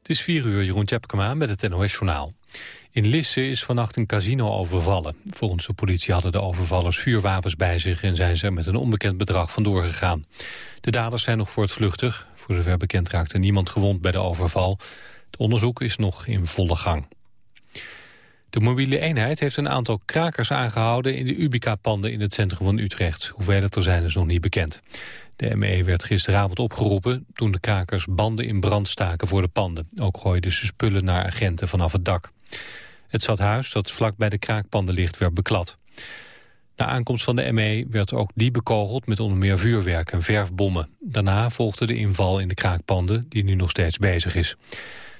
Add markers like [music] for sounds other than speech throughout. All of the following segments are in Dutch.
Het is 4 uur, Jeroen Tjepkema met het NOS-journaal. In Lisse is vannacht een casino overvallen. Volgens de politie hadden de overvallers vuurwapens bij zich... en zijn ze er met een onbekend bedrag vandoor gegaan. De daders zijn nog voortvluchtig. Voor zover bekend raakte niemand gewond bij de overval. Het onderzoek is nog in volle gang. De mobiele eenheid heeft een aantal krakers aangehouden... in de Ubica-panden in het centrum van Utrecht. Hoeveel het er zijn is nog niet bekend. De ME werd gisteravond opgeroepen toen de krakers banden in brand staken voor de panden. Ook gooiden ze spullen naar agenten vanaf het dak. Het stadhuis dat vlak bij de kraakpanden ligt werd beklad. Na aankomst van de ME werd ook die bekogeld met onder meer vuurwerk en verfbommen. Daarna volgde de inval in de kraakpanden die nu nog steeds bezig is.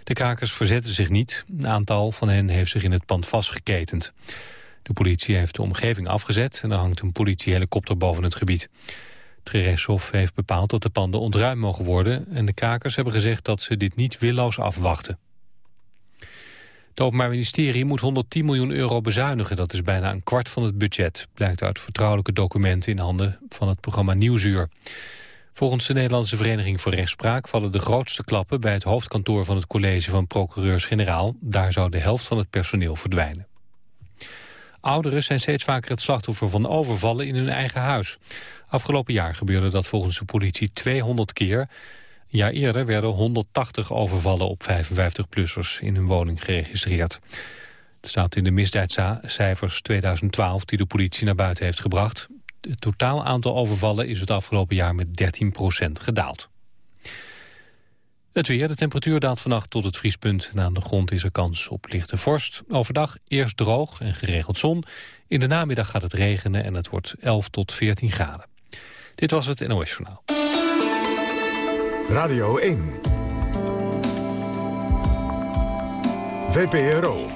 De krakers verzetten zich niet. Een aantal van hen heeft zich in het pand vastgeketend. De politie heeft de omgeving afgezet en er hangt een politiehelikopter boven het gebied. Het gerechtshof heeft bepaald dat de panden ontruimd mogen worden... en de krakers hebben gezegd dat ze dit niet willoos afwachten. Het Openbaar Ministerie moet 110 miljoen euro bezuinigen. Dat is bijna een kwart van het budget. Blijkt uit vertrouwelijke documenten in handen van het programma Nieuwsuur. Volgens de Nederlandse Vereniging voor Rechtspraak vallen de grootste klappen bij het hoofdkantoor van het college van procureurs-generaal. Daar zou de helft van het personeel verdwijnen. Ouderen zijn steeds vaker het slachtoffer van overvallen in hun eigen huis. Afgelopen jaar gebeurde dat volgens de politie 200 keer. Een jaar eerder werden 180 overvallen op 55-plussers in hun woning geregistreerd. Het staat in de misdaadcijfers 2012 die de politie naar buiten heeft gebracht. Het totaal aantal overvallen is het afgelopen jaar met 13% gedaald. Het weer, de temperatuur daalt vannacht tot het vriespunt. En aan de grond is er kans op lichte vorst. Overdag eerst droog en geregeld zon. In de namiddag gaat het regenen en het wordt 11 tot 14 graden. Dit was het NOS Journaal. Radio 1. VPRO.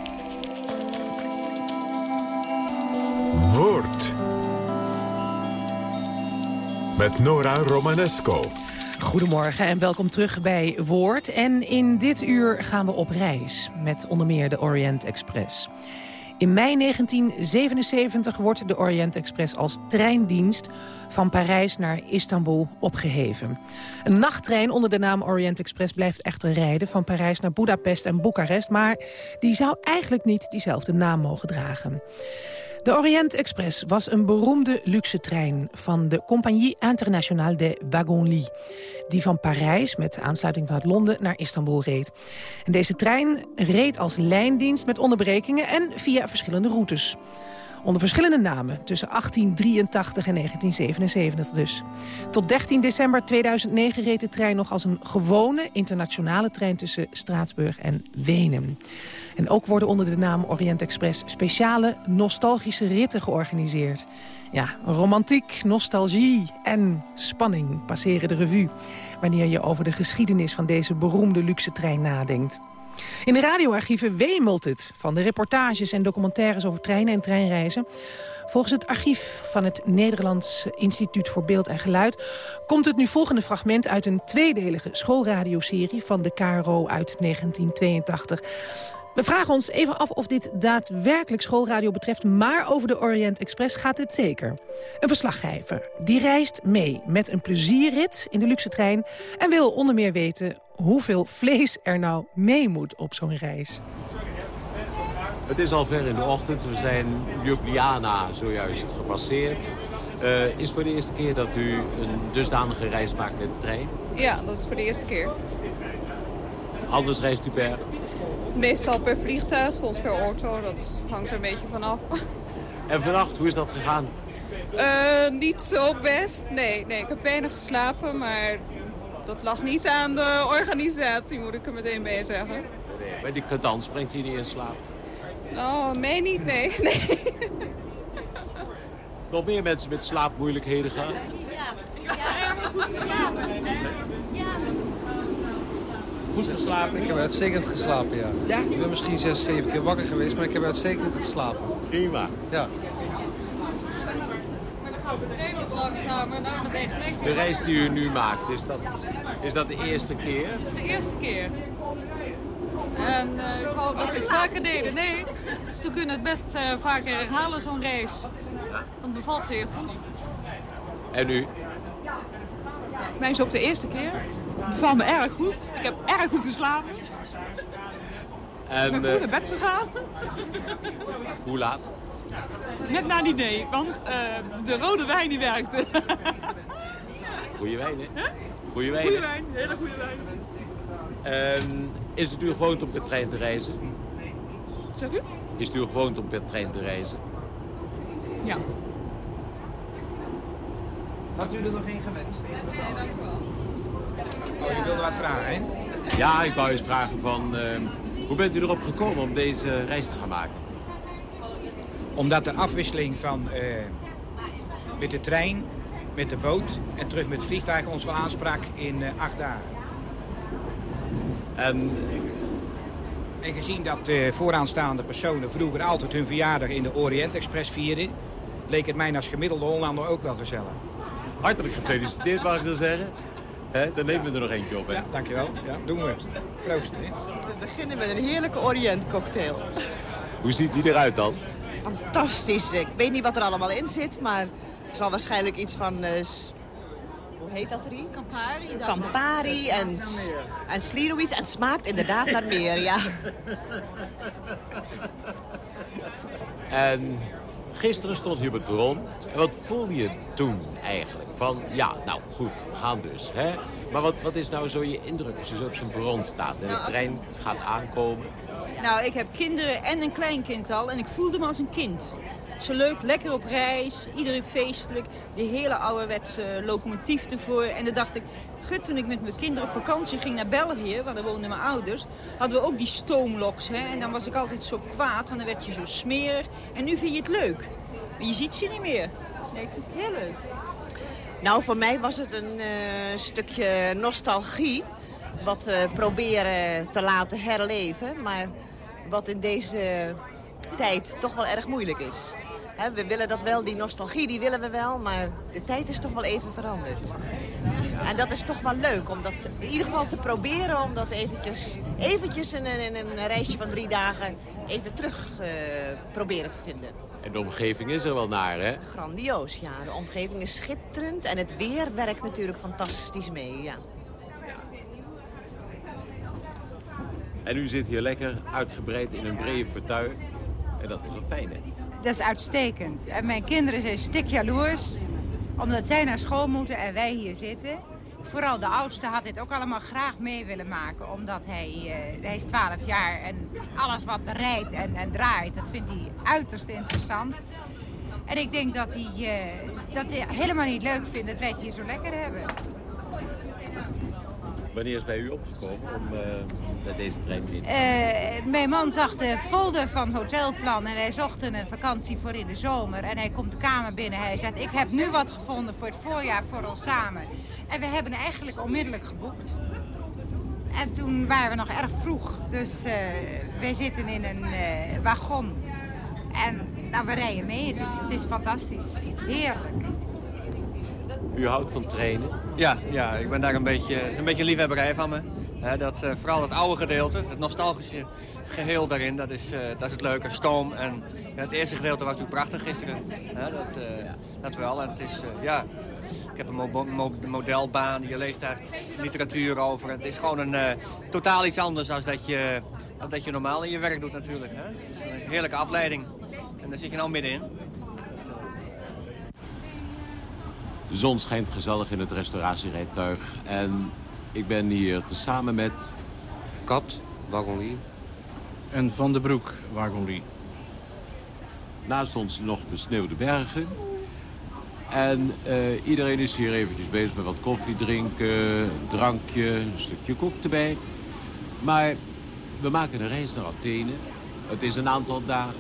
Woord. Met Nora Romanesco. Goedemorgen en welkom terug bij Woord. En in dit uur gaan we op reis met onder meer de Orient Express. In mei 1977 wordt de Orient Express als treindienst van Parijs naar Istanbul opgeheven. Een nachttrein onder de naam Orient Express blijft echter rijden van Parijs naar Budapest en Boekarest, maar die zou eigenlijk niet diezelfde naam mogen dragen. De Orient Express was een beroemde luxe trein van de Compagnie Internationale des Wagons-Lits. Die van Parijs met aansluiting vanuit Londen naar Istanbul reed. En deze trein reed als lijndienst met onderbrekingen en via verschillende routes. Onder verschillende namen, tussen 1883 en 1977 dus. Tot 13 december 2009 reed de trein nog als een gewone internationale trein... tussen Straatsburg en Wenen. En ook worden onder de naam Orient Express speciale nostalgische ritten georganiseerd. Ja, romantiek, nostalgie en spanning passeren de revue... wanneer je over de geschiedenis van deze beroemde luxe trein nadenkt. In de radioarchieven wemelt het van de reportages en documentaires over treinen en treinreizen. Volgens het archief van het Nederlands Instituut voor Beeld en Geluid... komt het nu volgende fragment uit een tweedelige schoolradioserie van de KRO uit 1982. We vragen ons even af of dit daadwerkelijk schoolradio betreft... maar over de Orient Express gaat het zeker. Een verslaggever die reist mee met een plezierrit in de luxe trein... en wil onder meer weten hoeveel vlees er nou mee moet op zo'n reis. Het is al ver in de ochtend. We zijn Ljubljana zojuist gepasseerd. Uh, is het voor de eerste keer dat u een dusdanige reis maakt met de trein? Ja, dat is voor de eerste keer. Anders reist u per? Meestal per vliegtuig, soms per auto. Dat hangt er een beetje vanaf. [laughs] En vannacht, hoe is dat gegaan? Uh, niet zo best. Nee, nee, ik heb weinig geslapen, maar dat lag niet aan de organisatie, moet ik er meteen bij zeggen. Nee, bij die cadans brengt hij niet in slaap? Oh, mij niet, nee. [laughs] nee. Nog meer mensen met slaapmoeilijkheden gaan? Ja. Ja. Ja. Goed geslapen? Ik heb uitstekend geslapen, ja. ja. Ik ben misschien zes, zeven keer wakker geweest, maar ik heb uitstekend geslapen. Prima. Ja. De reis die u nu maakt, is dat, is dat de eerste keer? Het is de eerste keer. En uh, ik wou dat ze het vaker deden. Nee, ze kunnen het best uh, vaker herhalen, zo'n reis. Dan bevalt zeer goed. En u? Mijn is ook de eerste keer. Bevalt me erg goed. Ik heb erg goed geslapen. En, Ik ben goed eh, naar bed gegaan. hoe laat? Net na die nee, want eh, de rode wijn die werkte. Goeie wijn, hè? Goeie wijn. Goeie hè? wijn, hele goede wijn. Ehm, is het u gewoond om per trein te reizen? Zegt u? Is het u gewoond om per trein te reizen? Ja. Had u er nog één gewenst? Oh, je wilde wat vragen, hè? Ja, ik wou eens vragen van... ehm, hoe bent u erop gekomen om deze reis te gaan maken? Omdat de afwisseling van eh, met de trein, met de boot en terug met het vliegtuig ons wel aansprak in eh, acht dagen. En En gezien dat de vooraanstaande personen vroeger altijd hun verjaardag in de Orient Express vierden, leek het mij als gemiddelde Hollander ook wel gezellig. hartelijk gefeliciteerd, mag ik dan zeggen. Hè, dan nemen we er nog eentje op, hè? Ja, dankjewel. Ja, doen we. Proost. Hè. We beginnen met een heerlijke Orient cocktail. Hoe ziet die eruit dan? Fantastisch. Ik weet niet wat er allemaal in zit, maar er zal waarschijnlijk iets van... eh, hoe heet dat erin? Campari. Campari en, en Slirowic. En het smaakt inderdaad naar meer, ja. [laughs] En gisteren stond je op het perron. En wat voelde je toen eigenlijk? Van, ja, nou goed, we gaan dus. Hè? Maar wat, wat is nou zo je indruk als je zo op zo'n perron staat... en de trein gaat aankomen? Nou, ik heb kinderen en een kleinkind al en ik voelde me als een kind. Zo leuk, lekker op reis, iedereen feestelijk. De hele ouderwetse locomotief ervoor. En dan dacht ik, gut, toen ik met mijn kinderen op vakantie ging naar België, waar daar woonden mijn ouders, hadden we ook die stoomloks. Hè? En dan was ik altijd zo kwaad, want dan werd je zo smerig. En nu vind je het leuk. Je ziet ze niet meer. Nee, ik vind het heel leuk. Nou, voor mij was het een eh, stukje nostalgie. Wat we proberen te laten herleven. Maar wat in deze tijd toch wel erg moeilijk is. We willen dat wel, die nostalgie die willen we wel. Maar de tijd is toch wel even veranderd. En dat is toch wel leuk om dat in ieder geval te proberen. Om dat eventjes, eventjes in een, in een reisje van drie dagen even terug eh, proberen te vinden. En de omgeving is er wel naar, hè? Grandioos, ja. De omgeving is schitterend en het weer werkt natuurlijk fantastisch mee, ja. En u zit hier lekker uitgebreid in een brede fauteuil. En dat is wel fijn, hè? Dat is uitstekend. En mijn kinderen zijn stik jaloers. Omdat zij naar school moeten en wij hier zitten. Vooral de oudste had dit ook allemaal graag mee willen maken. Omdat hij, eh, hij is 12 jaar en alles wat rijdt en, en draait, dat vindt hij uiterst interessant. En ik denk dat hij, eh, dat hij helemaal niet leuk vindt dat wij het hier zo lekker hebben. Wanneer is bij u opgekomen om eh, met deze trein in te Eh, mijn man zag de folder van Hotelplan en wij zochten een vakantie voor in de zomer. En hij komt de kamer binnen. Hij zegt, ik heb nu wat gevonden voor het voorjaar voor ons samen. En we hebben eigenlijk onmiddellijk geboekt. En toen waren we nog erg vroeg. Dus eh, wij zitten in een eh, wagon. En nou, we rijden mee. Het is, het is fantastisch. Heerlijk. U houdt van trainen? Ja, ja, ik ben daar een beetje, een beetje liefhebberij van me. Hè, dat, eh, vooral het oude gedeelte, het nostalgische geheel daarin, dat is, eh, dat is het leuke. Stoom en ja, het eerste gedeelte was natuurlijk prachtig gisteren. Dat, eh, dat wel. En het is, ja, ik heb een mo- mo- modelbaan, je leest daar literatuur over. Het is gewoon een, totaal iets anders dan dat je, dan dat je normaal in je werk doet natuurlijk. Hè. Het is een heerlijke afleiding. En daar zit je nou middenin. De zon schijnt gezellig in het restauratierijtuig. En ik ben hier tezamen met... Kat, Wagonlie. En Van den Broek, Wagonlie. Naast ons nog besneeuwde bergen. En eh, iedereen is hier eventjes bezig met wat koffie drinken, drankje, een stukje koek erbij. Maar we maken een reis naar Athene. Het is een aantal dagen.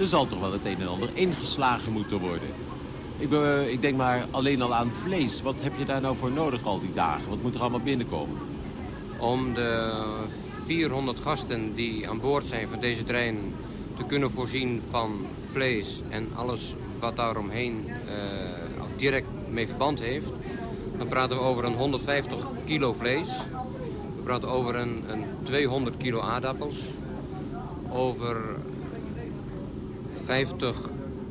Er zal toch wel het een en ander ingeslagen moeten worden. Ik, ik denk maar alleen al aan vlees. Wat heb je daar nou voor nodig al die dagen? Wat moet er allemaal binnenkomen? Om de 400 gasten die aan boord zijn van deze trein te kunnen voorzien van vlees en alles wat daaromheen eh, of direct mee verband heeft. Dan praten we over een 150 kilo vlees. We praten over een, een 200 kilo aardappels. Over 50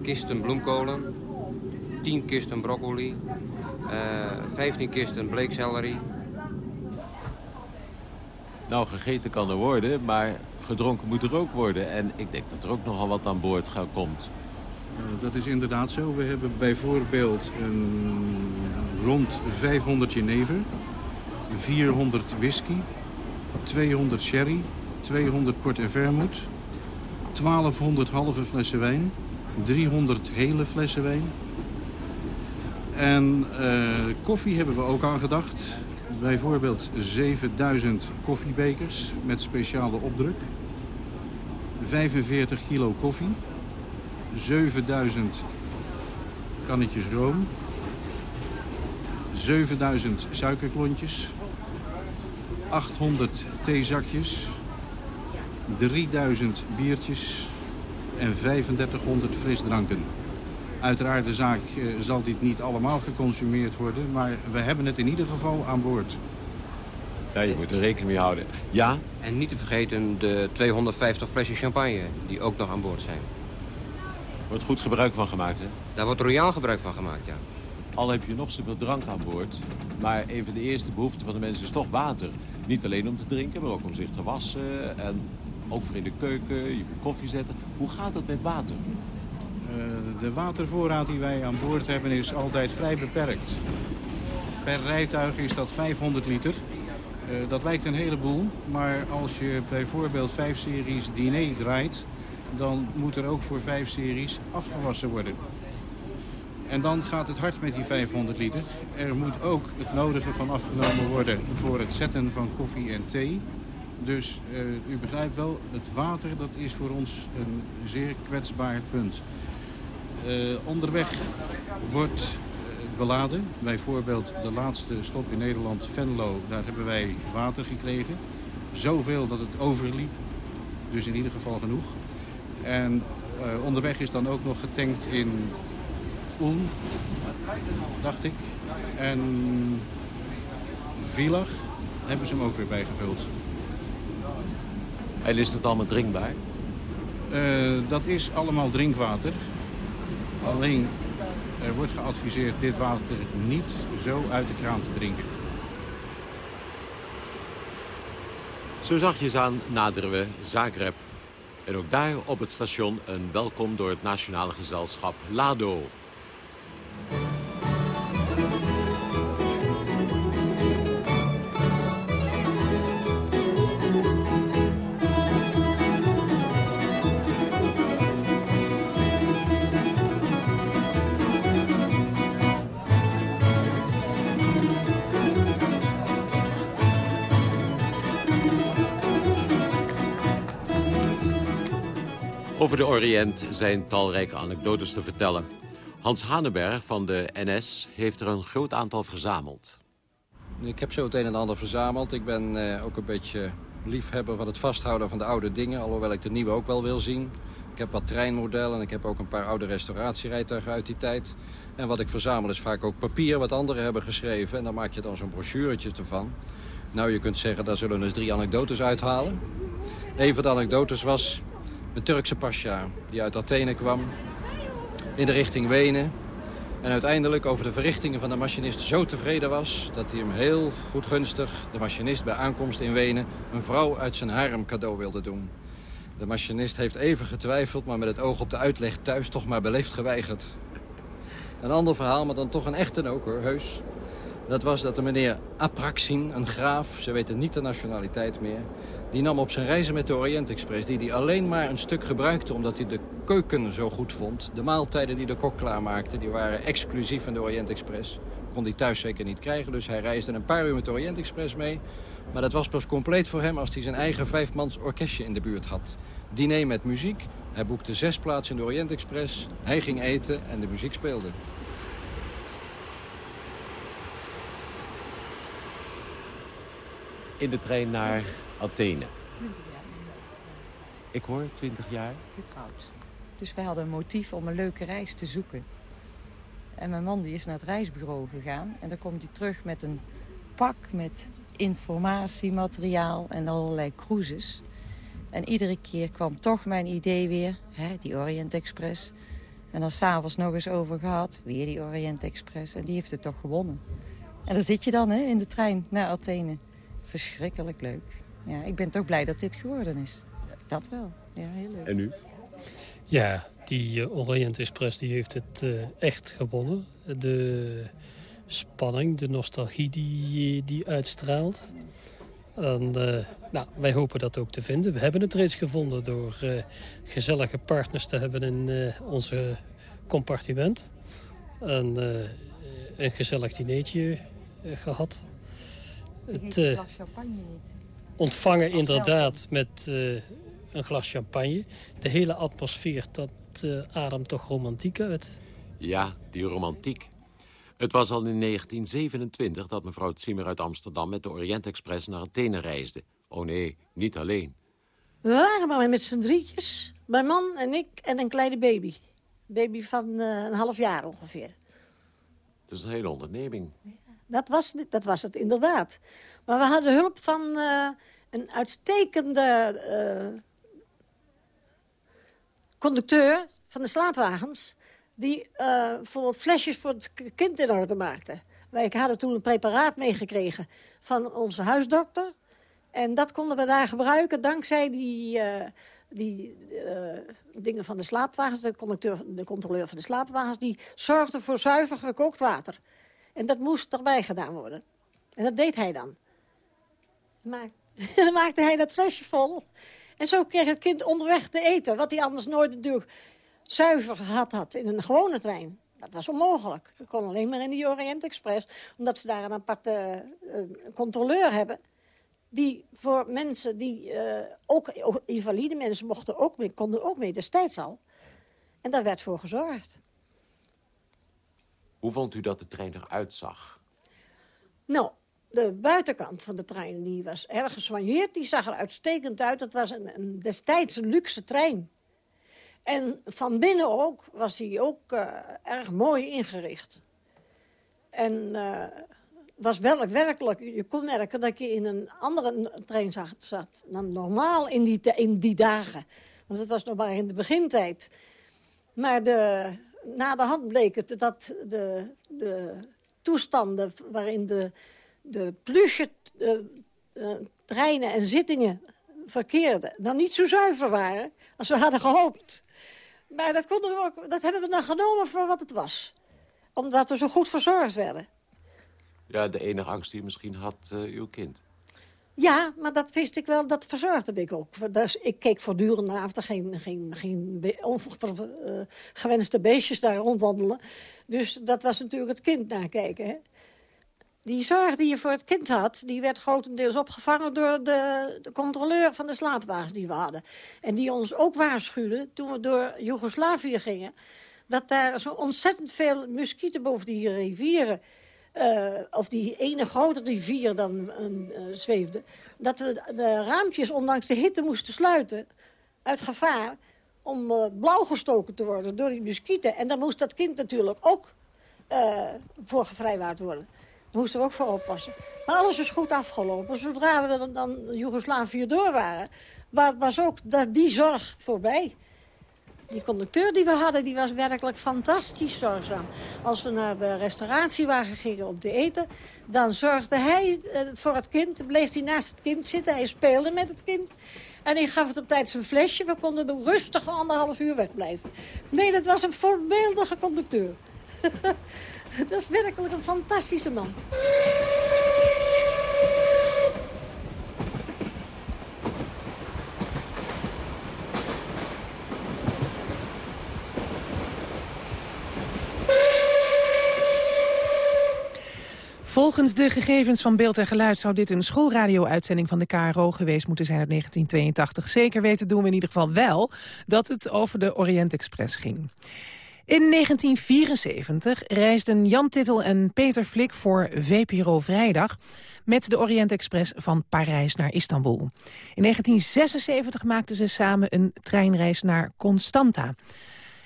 kisten bloemkolen. 10 kisten broccoli. eh 15 kisten bleeksellerie. Nou, gegeten kan er worden, maar gedronken moet er ook worden. En ik denk dat er ook nogal wat aan boord gaat, komt. Uh, dat is inderdaad zo. We hebben bijvoorbeeld een rond 500 jenever, 400 whisky, 200 sherry, 200 port en vermouth, 1200 halve flessen wijn, 300 hele flessen wijn. En uh, koffie hebben we ook aan gedacht. Bijvoorbeeld 7000 koffiebekers met speciale opdruk. 45 kilo koffie. 7000 kannetjes room. 7000 suikerklontjes. 800 theezakjes. 3000 biertjes. En 3500 frisdranken. Uiteraard de zaak uh, zal dit niet allemaal geconsumeerd worden, maar we hebben het in ieder geval aan boord. Ja, je moet er rekening mee houden. Ja? En niet te vergeten de 250 flessen champagne die ook nog aan boord zijn. Er wordt goed gebruik van gemaakt, hè? Daar wordt royaal gebruik van gemaakt, ja. Al heb je nog zoveel drank aan boord, maar een van de eerste behoeften van de mensen is toch water. Niet alleen om te drinken, maar ook om zich te wassen en ook voor in de keuken, je moet koffie zetten. Hoe gaat het met water? Uh, de watervoorraad die wij aan boord hebben is altijd vrij beperkt. Per rijtuig is dat 500 liter. Uh, dat lijkt een heleboel, maar als je bijvoorbeeld vijf series diner draait... dan moet er ook voor vijf series afgewassen worden. En dan gaat het hard met die 500 liter. Er moet ook het nodige van afgenomen worden voor het zetten van koffie en thee. Dus uh, u begrijpt wel, het water dat is voor ons een zeer kwetsbaar punt. Uh, onderweg wordt uh, beladen. Bijvoorbeeld de laatste stop in Nederland, Venlo, daar hebben wij water gekregen. Zoveel dat het overliep, dus in ieder geval genoeg. En uh, onderweg is dan ook nog getankt in Ulm, dacht ik. En Villach hebben ze hem ook weer bijgevuld. En is dat allemaal drinkbaar? dat is allemaal drinkwater. Alleen er wordt geadviseerd dit water niet zo uit de kraan te drinken. Zo zachtjes aan naderen we Zagreb. En ook daar op het station een welkom door het nationale gezelschap Lado. Over de Oriënt zijn talrijke anekdotes te vertellen. Hans Haneberg van de NS heeft er een groot aantal verzameld. Ik heb zo het een en ander verzameld. Ik ben eh, ook een beetje liefhebber van het vasthouden van de oude dingen. Alhoewel ik de nieuwe ook wel wil zien. Ik heb wat treinmodellen en ik heb ook een paar oude restauratierijtuigen uit die tijd. En wat ik verzamel is vaak ook papier wat anderen hebben geschreven. En daar maak je dan zo'n brochuretje ervan. Nou, je kunt zeggen, daar zullen we eens drie anekdotes uithalen. Een van de anekdotes was een Turkse pasja die uit Athene kwam in de richting Wenen. En uiteindelijk over de verrichtingen van de machinist zo tevreden was... dat hij hem heel goed gunstig, de machinist bij aankomst in Wenen... een vrouw uit zijn harem cadeau wilde doen. De machinist heeft even getwijfeld, maar met het oog op de uitleg thuis... toch maar beleefd geweigerd. Een ander verhaal, maar dan toch een echte ook hoor, heus. Dat was dat de meneer Apraxin, een graaf, ze weten niet de nationaliteit meer... die nam op zijn reizen met de Orient Express... die hij alleen maar een stuk gebruikte omdat hij de keuken zo goed vond. De maaltijden die de kok klaarmaakte, die waren exclusief van de Orient Express. Kon hij thuis zeker niet krijgen, dus hij reisde een paar uur met de Orient Express mee. Maar dat was pas compleet voor hem als hij zijn eigen vijfmans orkestje in de buurt had. Diner met muziek, hij boekte zes plaatsen in de Orient Express. Hij ging eten en de muziek speelde. in de trein naar Athene. Ik hoor 20 jaar. Getrouwd. Dus wij hadden een motief om een leuke reis te zoeken. En mijn man die is naar het reisbureau gegaan. En dan komt hij terug met een pak met informatiemateriaal en allerlei cruises. En iedere keer kwam toch mijn idee weer, hè, die Orient Express. En dan s'avonds nog eens over gehad, weer die Orient Express. En die heeft het toch gewonnen. En dan zit je dan hè, in de trein naar Athene verschrikkelijk leuk. Ja, ik ben toch blij dat dit geworden is. Dat wel. Ja, heel leuk. En u? Ja, die uh, Orient Express die heeft het uh, echt gewonnen. De spanning, de nostalgie die, die uitstraalt. En, uh, nou, wij hopen dat ook te vinden. We hebben het reeds gevonden door gezellige partners te hebben in onze compartiment. En een gezellig dineetje gehad. Het uh, champagne niet. Ontvangen inderdaad met uh, een glas champagne. De hele atmosfeer, dat uh, ademt toch romantiek uit? Ja, die romantiek. Het was al in 1927 dat mevrouw Zimmer uit Amsterdam... met de Orient Express naar Athene reisde. Oh nee, niet alleen. We waren maar met z'n drietjes. Mijn man en ik en een kleine baby. Baby van een half jaar ongeveer. Dat is een hele onderneming. Dat was, dat was het inderdaad. Maar we hadden hulp van uh, een uitstekende uh, conducteur van de slaapwagens... die uh, bijvoorbeeld flesjes voor het kind in orde maakte. Wij hadden toen een preparaat meegekregen van onze huisdokter. En dat konden we daar gebruiken dankzij die, die dingen van de slaapwagens. De, conducteur, de controleur van de slaapwagens die zorgde voor zuiver gekookt water. En dat moest erbij gedaan worden. En dat deed hij dan. Maar [laughs] dan maakte hij dat flesje vol. En zo kreeg het kind onderweg te eten. Wat hij anders nooit natuurlijk zuiver gehad had in een gewone trein. Dat was onmogelijk. Dat kon alleen maar in de Orient Express. Omdat ze daar een aparte uh, controleur hebben. Die voor mensen die uh, ook invalide mensen mochten ook mee, konden ook mee destijds al. En daar werd voor gezorgd. Hoe vond u dat de trein eruit zag? Nou, de buitenkant van de trein die was erg gesoigneerd. Die zag er uitstekend uit. Dat was een, een destijds een luxe trein. En van binnen ook was hij ook uh, erg mooi ingericht. En uh, was wel, werkelijk, je kon merken dat je in een andere trein zat, zat dan normaal in die, in die dagen. Want het was nog maar in de begintijd. Maar de, na de hand bleek het dat de, de toestanden waarin de, de plusje uh, uh, treinen en zittingen verkeerden... dan niet zo zuiver waren als we hadden gehoopt. Maar dat, konden we ook, dat hebben we dan genomen voor wat het was. Omdat we zo goed verzorgd werden. Ja, de enige angst die je misschien had, uh, uw kind. Ja, maar dat wist ik wel, dat verzorgde ik ook. Dus ik keek voortdurend naar of er geen, geen, geen uh, gewenste beestjes daar rondwandelen. Dus dat was natuurlijk het kind nakijken. Hè? Die zorg die je voor het kind had, die werd grotendeels opgevangen door de, controleur van de slaapwagens die we hadden. En die ons ook waarschuwde toen we door Joegoslavië gingen. Dat daar zo ontzettend veel muskieten boven die rivieren uh, of die ene grote rivier dan uh, zweefde... dat we de raampjes ondanks de hitte moesten sluiten uit gevaar... om uh, blauw gestoken te worden door die muskieten. En daar moest dat kind natuurlijk ook voor gevrijwaard worden. Moesten we ook voor oppassen. Maar alles is goed afgelopen. Zodra we dan, dan Joegoslavië door waren... was ook die zorg voorbij. Die conducteur die we hadden, die was werkelijk fantastisch zorgzaam. Als we naar de restauratiewagen gingen om te eten... dan zorgde hij uh, voor het kind, bleef hij naast het kind zitten. Hij speelde met het kind. En hij gaf het op tijd zijn flesje. We konden rustig anderhalf uur wegblijven. Nee, dat was een voorbeeldige conducteur. [laughs] [laughs] dat is werkelijk een fantastische man. Volgens de gegevens van Beeld en Geluid zou dit een schoolradio-uitzending van de KRO geweest moeten zijn uit 1982. Zeker weten doen we in ieder geval wel dat het over de Orient Express ging. In 1974 reisden Jan Tittel en Peter Flik voor VPRO Vrijdag met de Orient Express van Parijs naar Istanbul. In 1976 maakten ze samen een treinreis naar Constanta.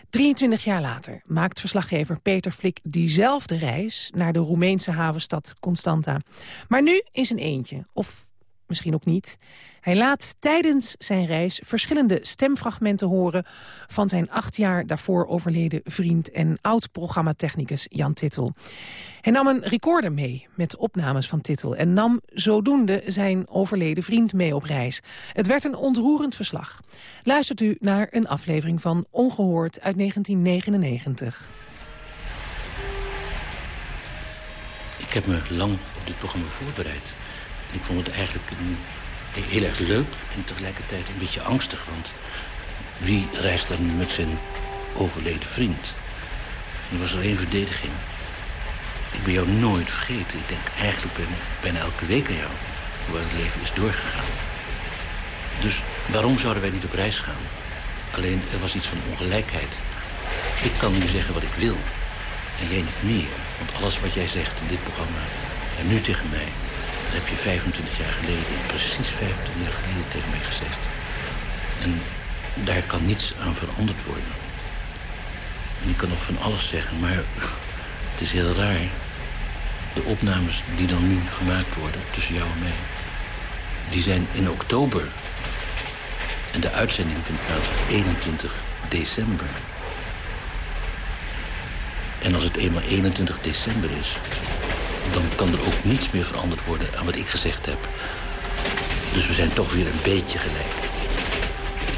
23 jaar later maakt verslaggever Peter Flik diezelfde reis... naar de Roemeense havenstad Constanta. Maar nu in zijn eentje. Of misschien ook niet. Hij laat tijdens zijn reis verschillende stemfragmenten horen... van zijn acht jaar daarvoor overleden vriend en oud-programmatechnicus Jan Tittel. Hij nam een recorder mee met opnames van Tittel... en nam zodoende zijn overleden vriend mee op reis. Het werd een ontroerend verslag. Luistert u naar een aflevering van Ongehoord uit 1999. Ik heb me lang op dit programma voorbereid. Ik vond het eigenlijk heel erg leuk en tegelijkertijd een beetje angstig. Want wie reist er nu met zijn overleden vriend? Er was er één verdediging. Ik ben jou nooit vergeten. Ik denk eigenlijk bijna, bijna elke week aan jou. Hoe het leven is doorgegaan. Dus waarom zouden wij niet op reis gaan? Alleen er was iets van ongelijkheid. Ik kan nu zeggen wat ik wil. En jij niet meer. Want alles wat jij zegt in dit programma en nu tegen mij... dat heb je 25 jaar geleden, precies 25 jaar geleden tegen mij gezegd. En daar kan niets aan veranderd worden. En ik kan nog van alles zeggen, maar [laughs] het is heel raar. De opnames die dan nu gemaakt worden tussen jou en mij... die zijn in oktober. En de uitzending vindt plaats op 21 december. En als het eenmaal 21 december is... dan kan er ook niets meer veranderd worden aan wat ik gezegd heb. Dus we zijn toch weer een beetje gelijk.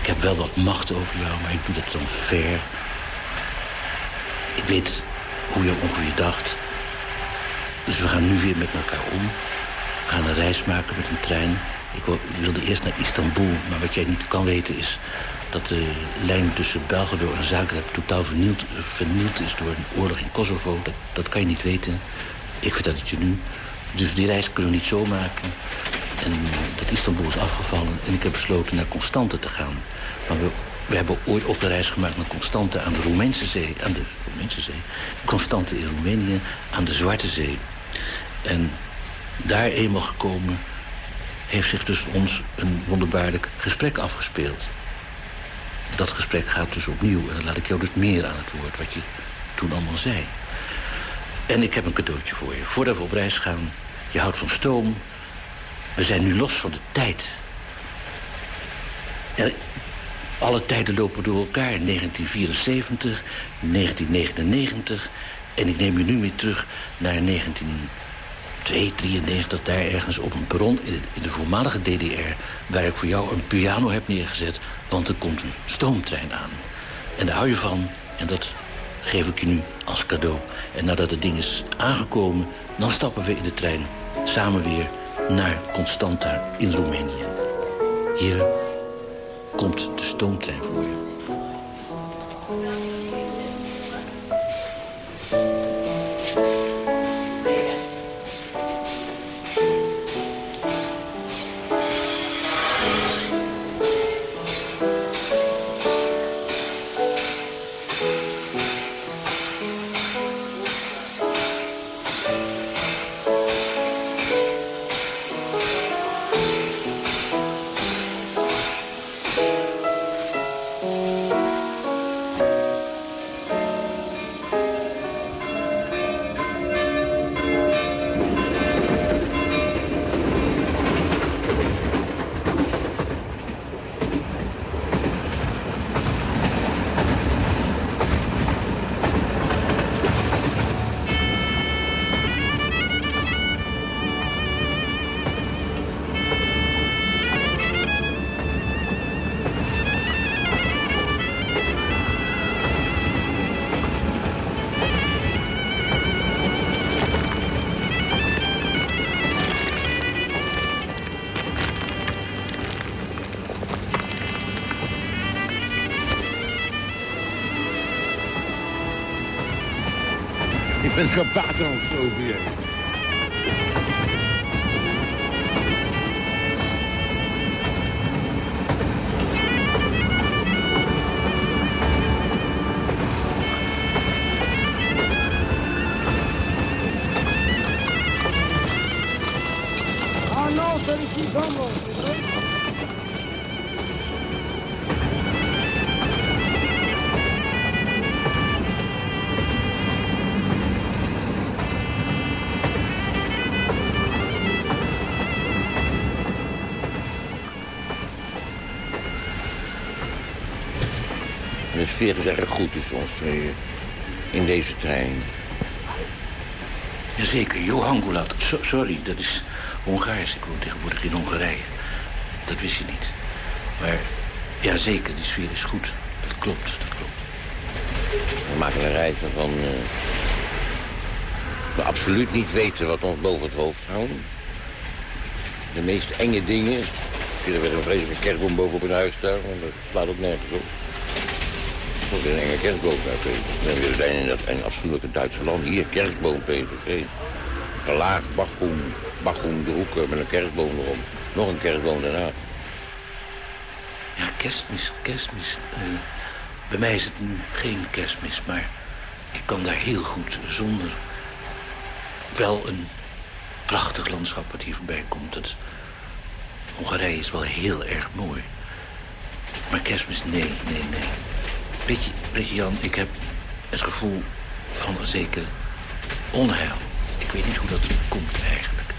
Ik heb wel wat macht over jou, maar ik doe dat dan fair. Ik weet hoe je ongeveer dacht. Dus we gaan nu weer met elkaar om. We gaan een reis maken met een trein. Ik wilde eerst naar Istanbul, maar wat jij niet kan weten is dat de lijn tussen Belgrado en Zagreb totaal vernield, vernield is door een oorlog in Kosovo. Dat, dat kan je niet weten. Ik vertel het je nu. Dus die reis kunnen we niet zo maken. En dat Istanbul is afgevallen. En ik heb besloten naar Constante te gaan. Maar we, we hebben ooit op de reis gemaakt naar Constante aan de Roemeense Zee. Aan de Roemeense Zee. Constante in Roemenië aan de Zwarte Zee. En daar eenmaal gekomen heeft zich tussen ons een wonderbaarlijk gesprek afgespeeld dat gesprek gaat dus opnieuw. En dan laat ik jou dus meer aan het woord, wat je toen allemaal zei. En ik heb een cadeautje voor je. Voordat we op reis gaan, je houdt van stoom. We zijn nu los van de tijd. Alle tijden lopen door elkaar. 1974, 1999. En ik neem je nu mee terug naar 1993, daar ergens op een perron in, in de voormalige DDR... waar ik voor jou een piano heb neergezet want er komt een stoomtrein aan. En daar hou je van. En dat geef ik je nu als cadeau. En nadat het ding is aangekomen, dan stappen we in de trein samen weer naar Constanta in Roemenië. Hier komt de stoomtrein voor je. Kabaten aan celui-ci, vamos, Sfeer is erg goed ons tweeën. In deze trein. Jazeker, Johan Gulat. So- sorry, dat is Hongaars. Ik woon tegenwoordig in Hongarije. Dat wist je niet. Maar ja, zeker, die sfeer is goed. Dat klopt, dat klopt. We maken een reis waarvan eh, we absoluut niet weten wat ons boven het hoofd houden. De meest enge dingen. Er weer een vreselijke kerstboom bovenop een huis staan, want dat slaat ook nergens op. Er weer een enge kerstboom daar, Peter. We zijn in dat enge Duitse land. Hier, kerstboom, Peter. Hey. Verlaagd, baggroen de hoeken met een kerstboom erom. Nog een kerstboom daarna. Ja, kerstmis, kerstmis. Eh, bij mij is het nu geen kerstmis, maar ik kan daar heel goed zonder. Wel een prachtig landschap wat hier voorbij komt. Het, Hongarije is wel heel erg mooi. Maar kerstmis, nee, nee, nee. Weet je, Jan, ik heb het gevoel van een zeker onheil. Ik weet niet hoe dat komt eigenlijk.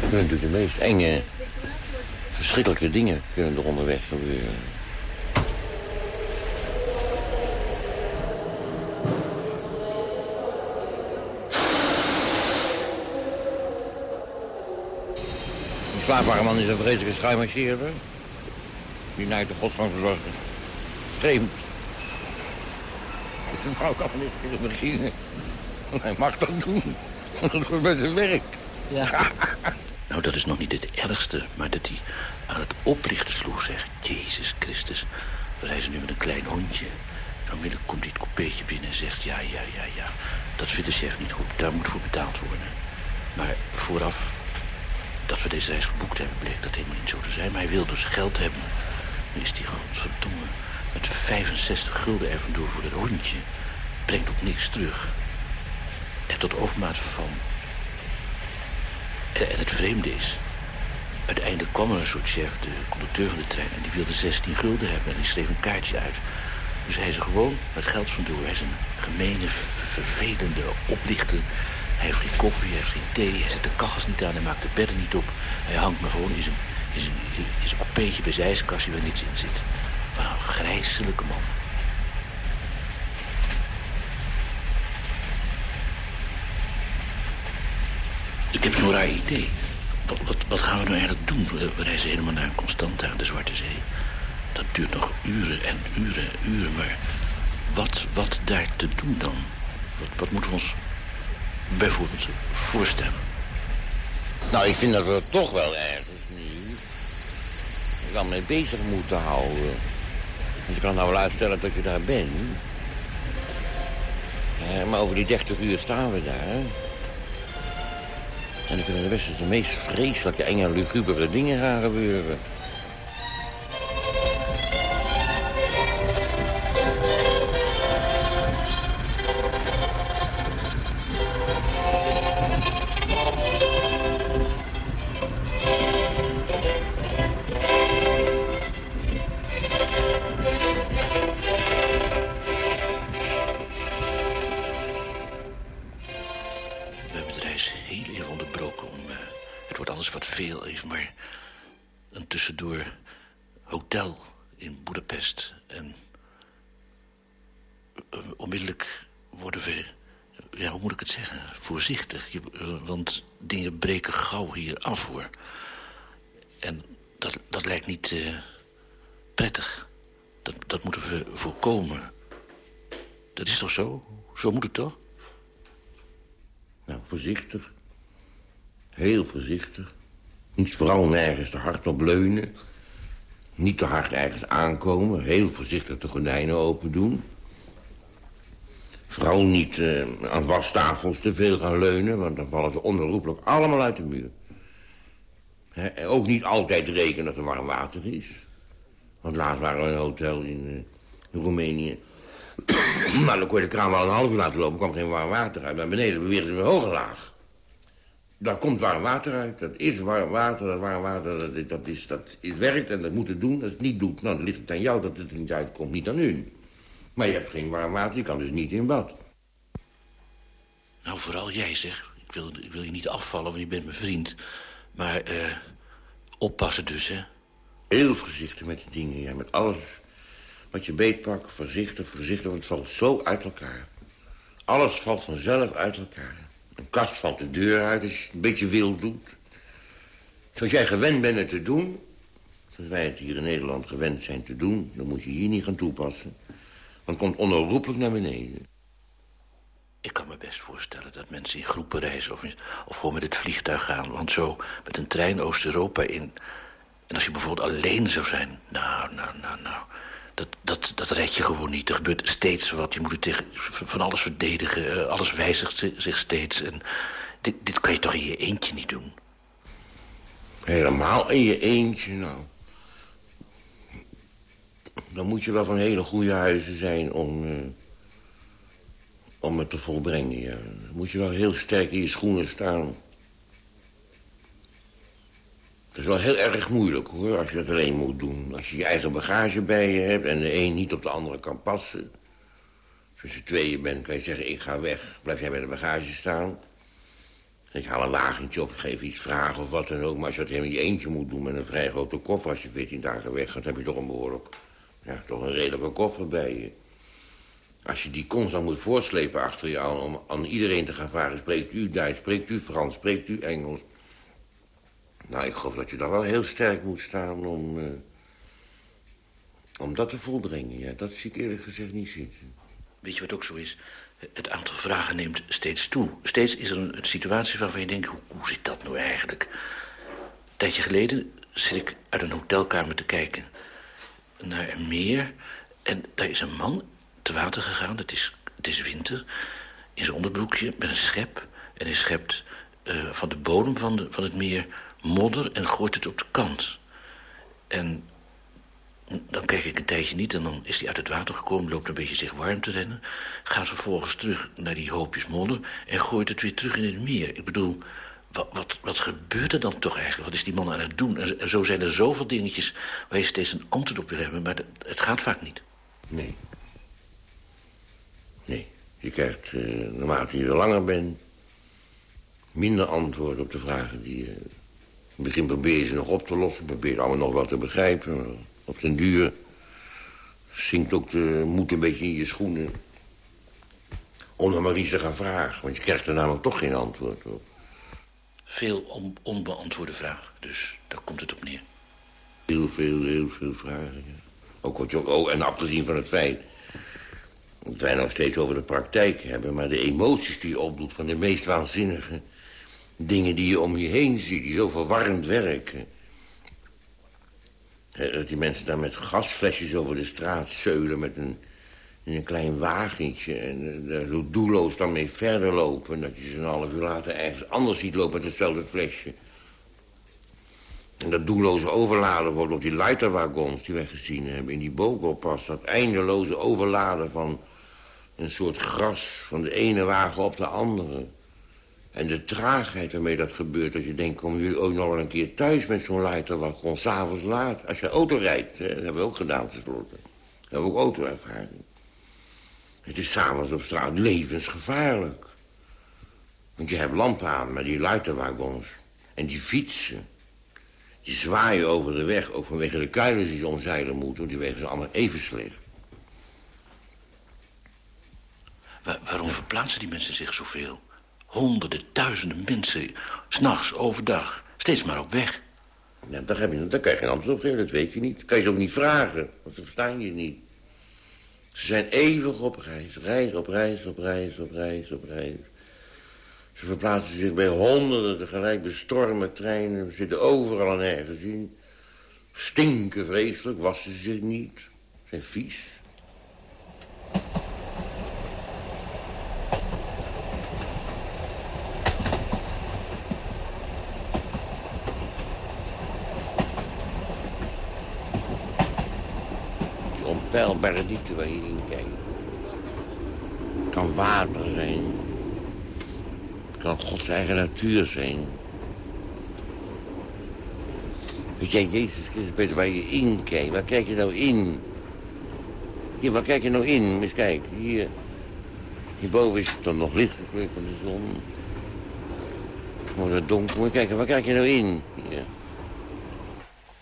Kunnen natuurlijk de meest enge, verschrikkelijke dingen kunnen er onderweg gebeuren. Die slaapwagenman is een vreselijke schuimarcheerder. Die naait de godsgangsverzorger. Vreemd. Een vrouw kan niet beginnen. Hij mag dat doen. Dat is bij zijn werk. Ja. [laughs] nou, dat is nog niet het ergste, maar dat hij aan het oplichten sloeg, zeg. Jezus Christus. We reizen nu met een klein hondje. En onmiddellijk komt hij het coupeetje binnen en zegt... ja, ja, ja, ja, dat vindt de chef niet goed. Daar moet voor betaald worden. Maar vooraf dat we deze reis geboekt hebben... bleek dat helemaal niet zo te zijn. Maar hij wil dus geld hebben. Nu is hij godverdomme met 65 gulden er vandoor voor dat hondje. Brengt ook niks terug. En tot overmaat van en, het vreemde is... uiteindelijk kwam er een soort chef, de conducteur van de trein... en die wilde 16 gulden hebben en die schreef een kaartje uit. Dus hij is er gewoon met geld vandoor. Hij is een gemene, vervelende oplichter. Hij heeft geen koffie, hij heeft geen thee, hij zet de kachels niet aan... hij maakt de bedden niet op. Hij hangt me gewoon in zijn, in zijn, in zijn bij zijn ijskastje waar niks in zit. Wat een grijzelijke man. Ik heb zo'n raar idee. Wat, wat, wat gaan we nou eigenlijk doen? We, reizen helemaal naar Constanta de Zwarte Zee. Dat duurt nog uren en uren en uren. Maar wat, wat daar te doen dan? Wat, wat moeten we ons bijvoorbeeld voorstellen? Nou, ik vind dat we toch wel ergens nu wel mee bezig moeten houden. Want je kan nou wel uitstellen dat je daar bent. Eh, maar over die 30 uur staan we daar. En dan kunnen er best de meest vreselijke, enge, lugubere dingen gaan gebeuren. Tussendoor hotel in Budapest. En eh, onmiddellijk worden we... Ja, hoe moet ik het zeggen? Voorzichtig. Eh, want dingen breken gauw hier af, hoor. En dat, dat lijkt niet eh, prettig. Dat, dat moeten we voorkomen. Dat is toch zo? Zo moet het toch? Nou, voorzichtig. Heel voorzichtig. Niet vooral nergens te hard op leunen. Niet te hard ergens aankomen. Heel voorzichtig de gordijnen open doen. Vooral niet eh, aan wastafels te veel gaan leunen... want dan vallen ze onherroepelijk allemaal uit de muur. En ook niet altijd rekenen dat er warm water is. Want laatst waren we in een hotel in, eh, Roemenië. [coughs] maar dan kon je de kraan wel een half uur laten lopen, kwam geen warm water uit. Maar beneden beweren ze weer hoger laag. Daar komt warm water uit. Dat is warm water, dat warm water, dat, dat, is, dat is, werkt en dat moet het doen. Als het niet doet, nou, dan ligt het aan jou dat het er niet uitkomt, niet aan u. Maar je hebt geen warm water, je kan dus niet in bad. Nou, vooral jij zeg. Ik wil, ik wil je niet afvallen, want je bent mijn vriend. Maar eh, oppassen dus, hè. Heel voorzichtig met die dingen, ja, met alles wat je beetpak, voorzichtig, voorzichtig, want het valt zo uit elkaar. Alles valt vanzelf uit elkaar. Een kast valt de deur uit als je een beetje wild doet. Zoals jij gewend bent het te doen... zoals wij het hier in Nederland gewend zijn te doen... dan moet je hier niet gaan toepassen. Want het komt onherroepelijk naar beneden. Ik kan me best voorstellen dat mensen in groepen reizen... Of, of gewoon met het vliegtuig gaan. Want zo met een trein Oost-Europa in... en als je bijvoorbeeld alleen zou zijn... nou, nou, nou, nou... Dat, dat, dat red je gewoon niet. Er gebeurt steeds wat. Je moet het tegen, van alles verdedigen. eh, Alles wijzigt zi- zich steeds. En dit, dit kan je toch in je eentje niet doen? Helemaal in je eentje, nou. Dan moet je wel van hele goede huizen zijn om, eh, om het te volbrengen. Dan moet je wel heel sterk in je schoenen staan. Het is wel heel erg moeilijk, hoor, als je dat alleen moet doen. Als je je eigen bagage bij je hebt en de een niet op de andere kan passen. Als je tweeën bent, kan je zeggen, ik ga weg. Blijf jij bij de bagage staan. Ik haal een wagentje of ik geef iets vragen of wat dan ook. Maar als je dat helemaal in je eentje moet doen met een vrij grote koffer... als je 14 dagen weg gaat, heb je toch een behoorlijk... Ja, toch een redelijke koffer bij je. Als je die constant moet voortslepen achter je aan... om aan iedereen te gaan vragen... spreekt u Duits, spreekt u Frans, spreekt u Engels... Nou, ik geloof dat je dan wel heel sterk moet staan om... eh, om dat te volbrengen, ja. Dat zie ik eerlijk gezegd niet zitten. Weet je wat ook zo is? Het aantal vragen neemt steeds toe. Steeds is er een, een situatie waarvan je denkt... Hoe, hoe zit dat nou eigenlijk? Een tijdje geleden zit ik uit een hotelkamer te kijken... naar een meer. En daar is een man te water gegaan. Het is, het is winter. In zijn onderbroekje met een schep. En hij schept eh, van de bodem van, de, van het meer modder... en gooit het op de kant. En dan kijk ik een tijdje niet en dan is hij uit het water gekomen... loopt een beetje zich warm te rennen... gaat vervolgens terug naar die hoopjes modder... en gooit het weer terug in het meer. Ik bedoel, wat, wat, wat gebeurt er dan toch eigenlijk? Wat is die man aan het doen? En, zo zijn er zoveel dingetjes waar je steeds een antwoord op wil hebben... maar het gaat vaak niet. Nee. Nee. Je krijgt, eh, naarmate je er langer bent... minder antwoord op de vragen die je... In het begin probeer je ze nog op te lossen. Probeer je allemaal nog wat te begrijpen. Op den duur zinkt ook de moed een beetje in je schoenen. Om dan maar iets te gaan vragen. Want je krijgt er namelijk toch geen antwoord op. Veel on- onbeantwoorde vragen, dus daar komt het op neer. Heel veel, heel veel vragen. ja. Ook wat je oh, en afgezien van het feit dat wij nog steeds over de praktijk hebben... maar de emoties die je opdoet van de meest waanzinnige dingen die je om je heen ziet... die zo verwarrend werken. Dat die mensen daar met gasflesjes over de straat zeulen met een, in een klein wagentje... en eh, daar zo doelloos dan mee verder lopen... dat je ze een half uur later ergens anders ziet lopen met hetzelfde flesje... En dat doelloze overladen wordt op die leiterwagons die wij gezien hebben... in die Bogelpas, dat eindeloze overladen van een soort gras... van de ene wagen op de andere. En de traagheid waarmee dat gebeurt, dat je denkt... komen jullie ook nog wel een keer thuis met zo'n leiterwagon, s'avonds laat. Als je auto rijdt, dat hebben we ook gedaan tenslotte. Dat hebben we ook auto-ervaring. Het is s'avonds op straat levensgevaarlijk. Want je hebt lampen aan met die leiterwagons. En die fietsen. Die zwaaien over de weg, ook vanwege de kuilen die ze omzeilen moeten. Want die wegen zijn allemaal even slecht. Wa- waarom verplaatsen die mensen zich zoveel? Honderden, duizenden mensen, s'nachts, overdag, steeds maar op weg. Ja, daar, heb je, daar kan je geen antwoord op geven, dat weet je niet. Dat kan je ze ook niet vragen, want dat verstaan je niet. Ze zijn eeuwig op reis, reis op reis, op reis, op reis, op reis. Ze verplaatsen zich bij honderden tegelijk, bestormen treinen, zitten overal en nergens in. Stinken vreselijk, wassen ze zich niet, zijn vies. Die diepte waar je in kijkt. Het kan water zijn. Het kan Gods eigen natuur zijn. Weet jij, Jezus Christus, weet waar je in kijkt. Waar kijk je nou in? Hier, waar kijk je nou in? Eens kijken, hier. Hierboven is het dan nog licht gekleurd van de zon. Wordt het donker. Moet je kijken, waar kijk je nou in?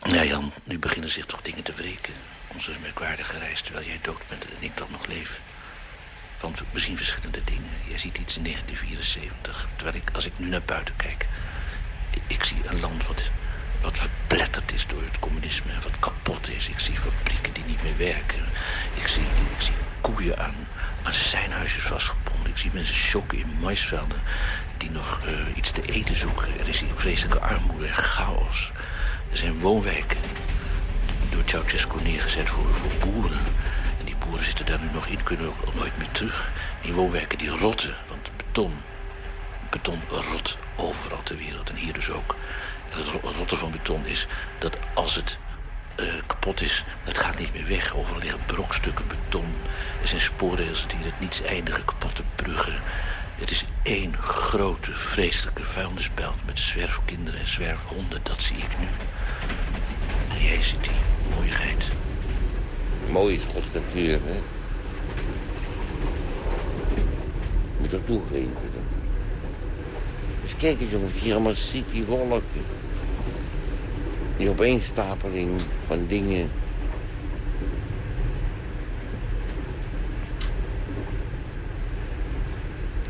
Ja, Jan, nu beginnen zich toch dingen te wreken. Onze merkwaardige reis terwijl jij dood bent en ik dan nog leef. Want we zien verschillende dingen. Jij ziet iets in 1974. Terwijl ik, als ik nu naar buiten kijk... Ik, zie een land wat, wat verpletterd is door het communisme. Wat kapot is. Ik zie fabrieken die niet meer werken. Ik zie, ik zie koeien aan, aan seinhuisjes vastgebonden. Ik zie mensen shocken in maisvelden die nog eh, iets te eten zoeken. Er is hier vreselijke armoede en chaos. Er zijn woonwijken door Ceausescu neergezet voor, voor boeren. En die boeren zitten daar nu nog in, kunnen ook nooit meer terug. Die woonwijken die rotten, want beton, beton rot overal ter wereld. En hier dus ook. En het ro- rotten van beton is dat als het eh, kapot is, het gaat niet meer weg. Overal liggen brokstukken beton. Er zijn spoorrails die in het niets eindigen, kapotte bruggen. Het is één grote, vreselijke vuilnisbelt met zwerfkinderen en zwerfhonden. Dat zie ik nu. Die mooiigheid. Mooi is Gods natuur, hè? Moet dat toegeven. Dan. Dus kijk eens, jongens, hier allemaal ziet die wolken. Die opeenstapeling van dingen.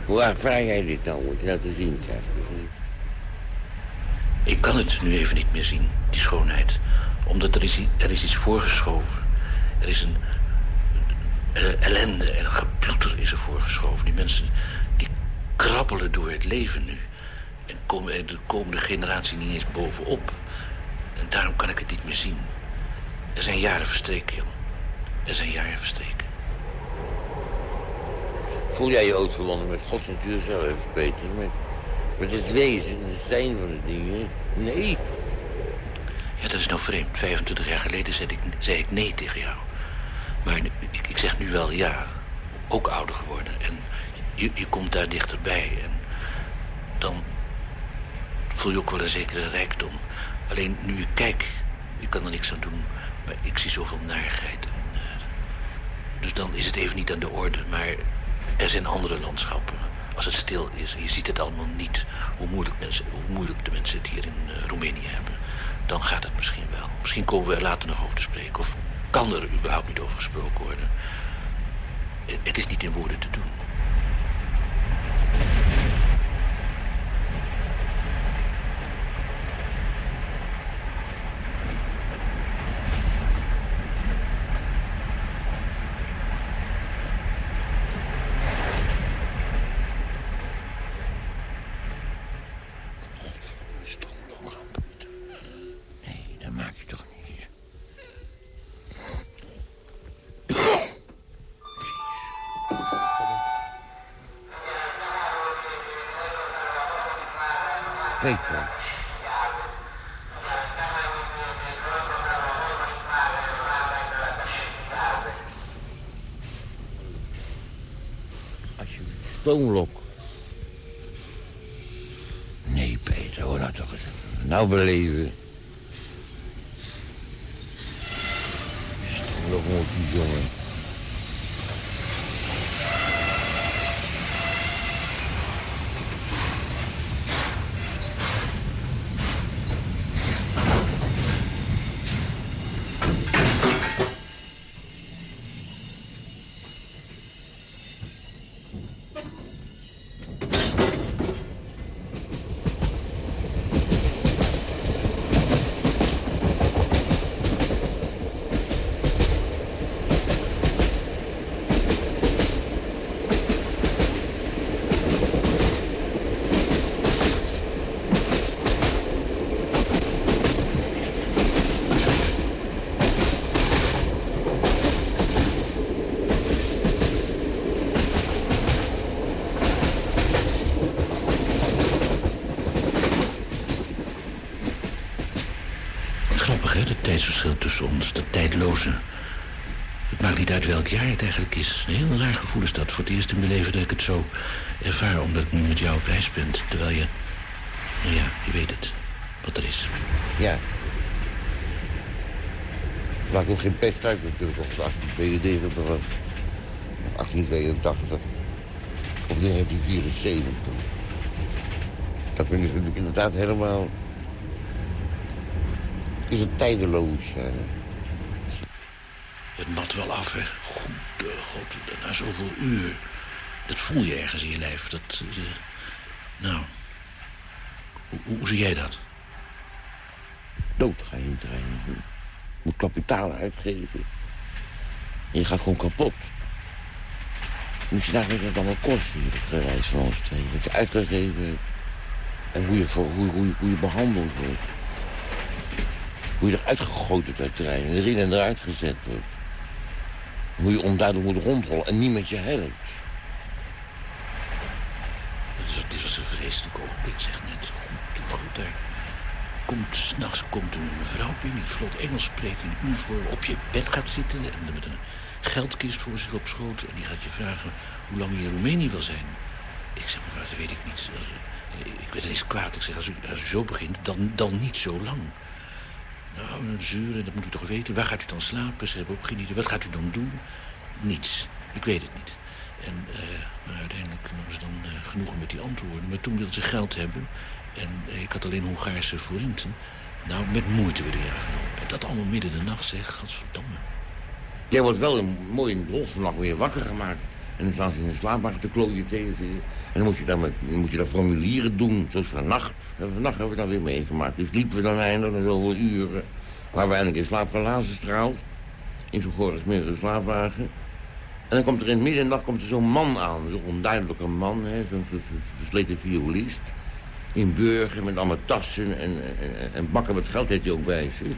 Hoe ervaar jij dit nou, wat je nou te zien krijgt? Ik kan het nu even niet meer zien, die schoonheid. Omdat er is, er is iets voorgeschoven. Er is een eh, ellende en een geploeter is er voorgeschoven. Die mensen die krabbelen door het leven nu. En komen de komende generatie niet eens bovenop. En daarom kan ik het niet meer zien. Er zijn jaren verstreken, Jan. Er zijn jaren verstreken. Voel jij je ook met Gods natuur zelf, Peter? Met, met het wezen en het zijn van de dingen? Nee. Ja, dat is nou vreemd. 25 jaar geleden zei ik, zei ik nee tegen jou. Maar ik, ik zeg nu wel ja. Ook ouder geworden. En je, je komt daar dichterbij. En dan voel je ook wel een zekere rijkdom. Alleen nu ik kijk, ik kan er niks aan doen. Maar ik zie zoveel narigheid. En, eh, dus dan is het even niet aan de orde. Maar er zijn andere landschappen. Als het stil is je ziet het allemaal niet... hoe moeilijk, mensen, hoe moeilijk de mensen het hier in eh, Roemenië hebben... dan gaat het misschien wel. Misschien komen we er later nog over te spreken. Of kan er überhaupt niet over gesproken worden. Het, is niet in woorden te doen. Stoomlok. Nee, Peter, hoor nou toch. Nou beleven. Stoomlok moet die jongen. Grappig, hè, het tijdsverschil tussen ons, dat tijdloze. Het maakt niet uit welk jaar het eigenlijk is. Een heel raar gevoel is dat. Voor het eerst in mijn leven dat ik het zo ervaar... omdat ik nu met jou op reis ben. Terwijl je... Nou ja, je weet het. Wat er is. Ja. Maakt ook geen pest uit natuurlijk of het 1892 was. Of 1882. Of 1974. Dat ben ik natuurlijk inderdaad helemaal... is het tijdeloos. Het mat wel af, hè. Goede god, na zoveel uur. Dat voel je ergens in je lijf. Dat, uh, nou, hoe, zie jij dat? Dood ga je in trein. Je moet kapitaal uitgeven. En je gaat gewoon kapot. Moet je nadenken wat het allemaal kost hier, het gereis van ons twee. Wat je uitgegeven hebt. En hoe je, voor, hoe, hoe, hoe je behandeld wordt. Hoe je eruit gegooid wordt uit. En erin en eruit gezet wordt. Hoe je onduidelijk moet rondrollen en niemand je helpt. Dit was een vreselijk ogenblik, zeg net. Goed, goed daar. Komt, s'nachts komt een mevrouw binnen die vlot Engels spreekt in uniform op je bed gaat zitten... en met een geldkist voor zich op schoot. En die gaat je vragen hoe lang je in Roemenië wil zijn. Ik zeg, maar dat weet ik niet. Ik ben eens kwaad. Ik zeg, als u, als u zo begint, dan, dan niet zo lang. Nou, een zuren, dat moet u toch weten. Waar gaat u dan slapen? Ze hebben ook geen idee. Wat gaat u dan doen? Niets. Ik weet het niet. En nou, uiteindelijk nam ze dan uh, genoegen met die antwoorden. Maar toen wilden ze geld hebben. En uh, ik had alleen Hongaarse forinten. Nou, met moeite werden die aangenomen. En dat allemaal midden de nacht, zeg. Gadverdamme. Jij wordt wel een mooi in weer wakker gemaakt. En dan staan ze in een slaapwagen te klooien tegen je. En dan moet je daar, met, moet je daar formulieren doen, zoals vannacht. En vannacht hebben we dat weer meegemaakt. Dus liepen we dan eindelijk na zoveel uren... waar we eindelijk in slaap gelazen straal. In zo'n gorismerige slaapwagen. En dan komt er in het midden komt er zo'n man aan. Zo'n onduidelijke man, zo'n zo, zo, versleten violist. In burger met allemaal tassen en, en, en bakken met geld heeft hij ook bij zich.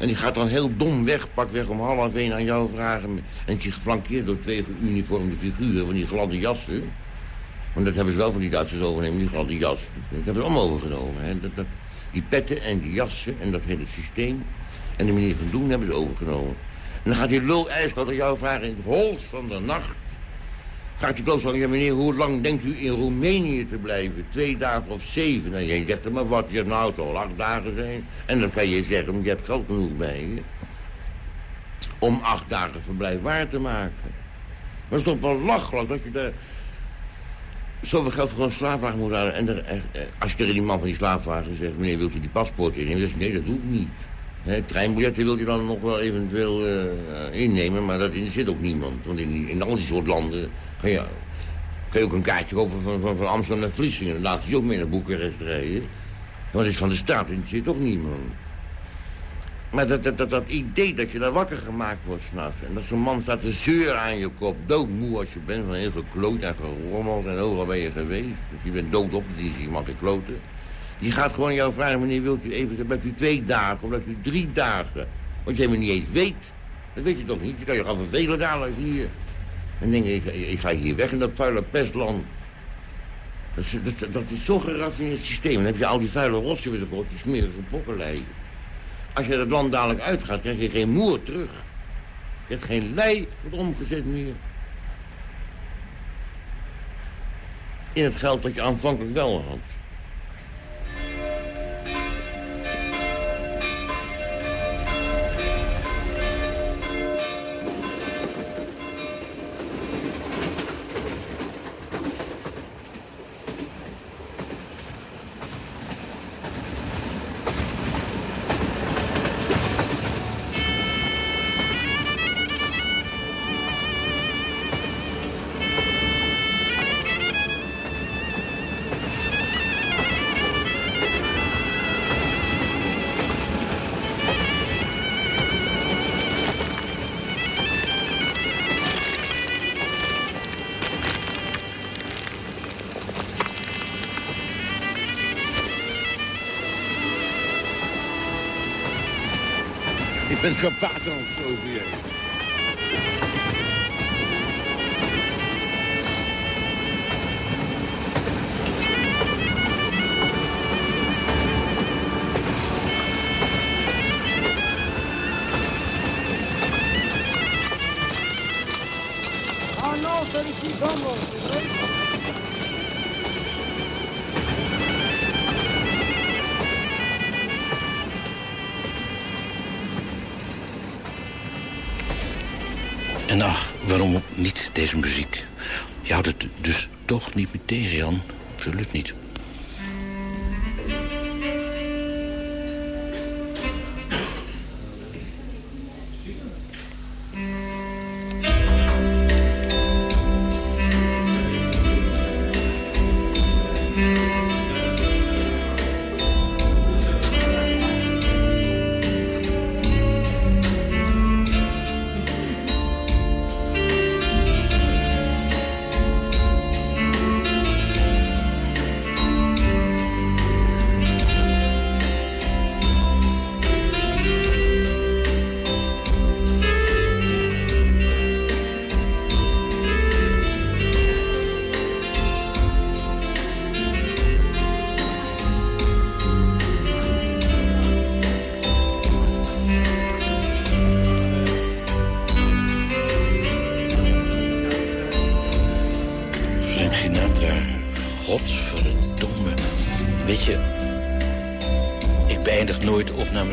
En die gaat dan heel dom weg, pak weg om half één aan jou vragen. En is geflankeerd door twee geuniformde figuren van die gladde jassen. Want dat hebben ze wel van die Duitsers overnemen, die gladde jas. Dat hebben ze allemaal overgenomen. Hè. Die petten en die jassen en dat hele systeem. En de manier van doen hebben ze overgenomen. En dan gaat die lul ijskoud aan jou vragen in het hols van de nacht. Vraagt die klootzang, ja meneer, hoe lang denkt u in Roemenië te blijven? Twee dagen of zeven? En je zegt er maar wat, je zegt nou, zal acht dagen zijn. En dan kan je zeggen, je hebt geld genoeg bij je. Om acht dagen verblijf waar te maken. Maar het is toch wel lachelijk dat je daar zoveel geld voor een slaapwagen moet halen. En er, als je tegen die man van die slaapwagen zegt, meneer, wilt u die paspoort innemen? Dan zegt nee, dat doe ik niet. He, wil je dan nog wel eventueel uh, innemen, maar dat zit ook niemand. Want in, in al die soort landen je, kan je ook een kaartje kopen van, van, van Amsterdam naar Vlissingen. Dan laten ze ook mee naar Boekarest rijden. Want het is van de staat en zit ook niemand. Maar dat, dat, dat, dat idee dat je daar wakker gemaakt wordt s'nachts... en dat zo'n man staat te zeuren aan je kop... doodmoe als je bent, van heel gekloot en gerommeld... en overal ben je geweest. Dus je bent dood op, die is iemand te kloten. Die gaat gewoon jou vragen, meneer, wilt u even... blijft u twee dagen, of blijft u drie dagen? Want je helemaal niet eens weet. Dat weet je toch niet? Je kan je gaan vervelen dadelijk hier. En denk ik, ik ga hier weg in dat vuile pestland. Dat is, dat, is zo'n geraffineerd systeem. Dan heb je al die vuile rotsen weer zo die smerige pokkenlei. Als je dat land dadelijk uitgaat, krijg je geen moer terug. Je hebt geen lei wordt omgezet meer. In het geld dat je aanvankelijk wel had. Ik ben kapot aan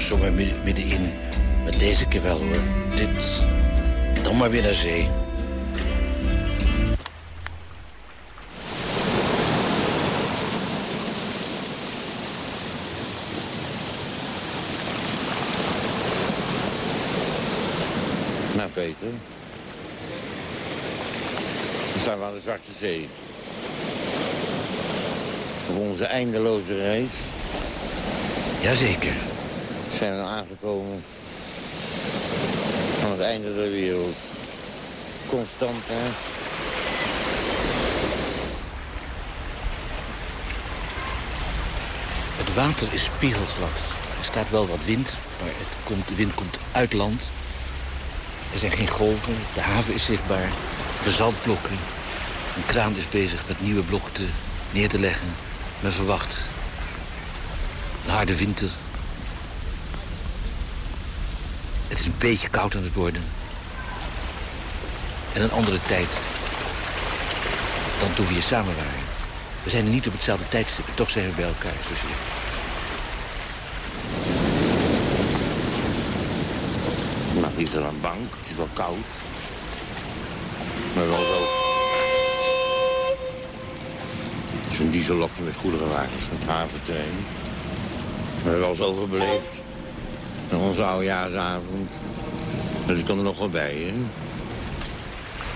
zomaar midden- middenin. Maar deze keer wel hoor. Dit, dan maar weer naar zee. Nou, Peter. We staan aan de Zwarte Zee. Op onze eindeloze reis Jazeker. Zijn aangekomen aan het einde der wereld. Constant, hè? Het water is spiegelglad. Er staat wel wat wind, maar het komt, de wind komt uit land. Er zijn geen golven, de haven is zichtbaar, de zaltblokken. Een kraan is bezig met nieuwe blokken neer te leggen. Men verwacht een harde winter. Het is een beetje koud aan het worden. En een andere tijd dan toen we hier samen waren. We zijn niet op hetzelfde tijdstip, toch zijn we bij elkaar zozeer. Nou, hier is er een bank. Het is wel koud. Maar wel zo. Het is een diesellokje met goederenwagens van het haventerrein. We hebben wel eens overbeleefd. En onze oudejaarsavond. Dus ik kan er nog wel bij, hè?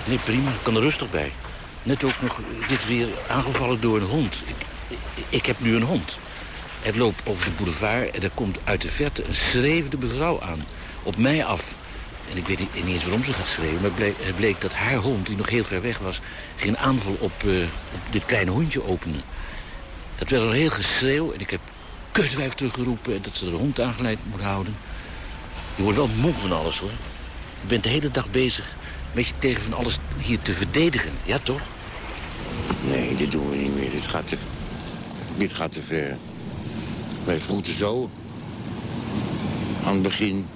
Nee, prima. Ik kan er rustig bij. Net ook nog dit weer aangevallen door een hond. Ik, heb nu een hond. Het loopt over de boulevard en er komt uit de verte een schreeuwende mevrouw aan. Op mij af. En ik weet niet, eens waarom ze gaat schreeuwen. Maar het bleek, dat haar hond, die nog heel ver weg was... geen aanval op, eh, dit kleine hondje openen. Dat werd een heel geschreeuw en ik heb kutwijf teruggeroepen... en dat ze de hond aangeleid moet houden. Je wordt wel moe van alles, hoor. Je bent de hele dag bezig met je tegen van alles hier te verdedigen. Ja, toch? Nee, dit doen we niet meer. Dit gaat te, dit gaat te ver. Wij vroegen zo. Aan het begin.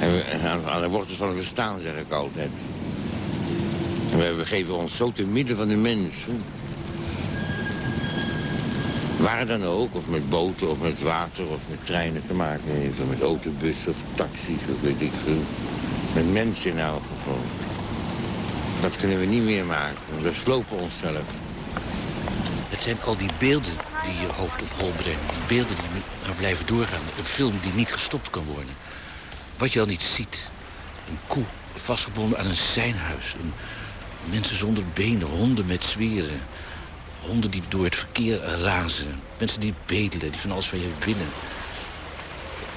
En we, aan, de wortels van het bestaan, zeg ik altijd. We begeven ons zo te midden van de mensen. Waar dan ook, of met boten, of met water, of met treinen te maken heeft... of met autobussen, of taxis, of weet ik veel. Met mensen in elk geval. Dat kunnen we niet meer maken. We slopen onszelf. Het zijn al die beelden die je hoofd op hol brengen. Die beelden die maar blijven doorgaan. Een film die niet gestopt kan worden. Wat je al niet ziet. Een koe vastgebonden aan een. Een, mensen zonder benen, honden met zweren. Honden die door het verkeer razen. Mensen die bedelen, die van alles van je winnen.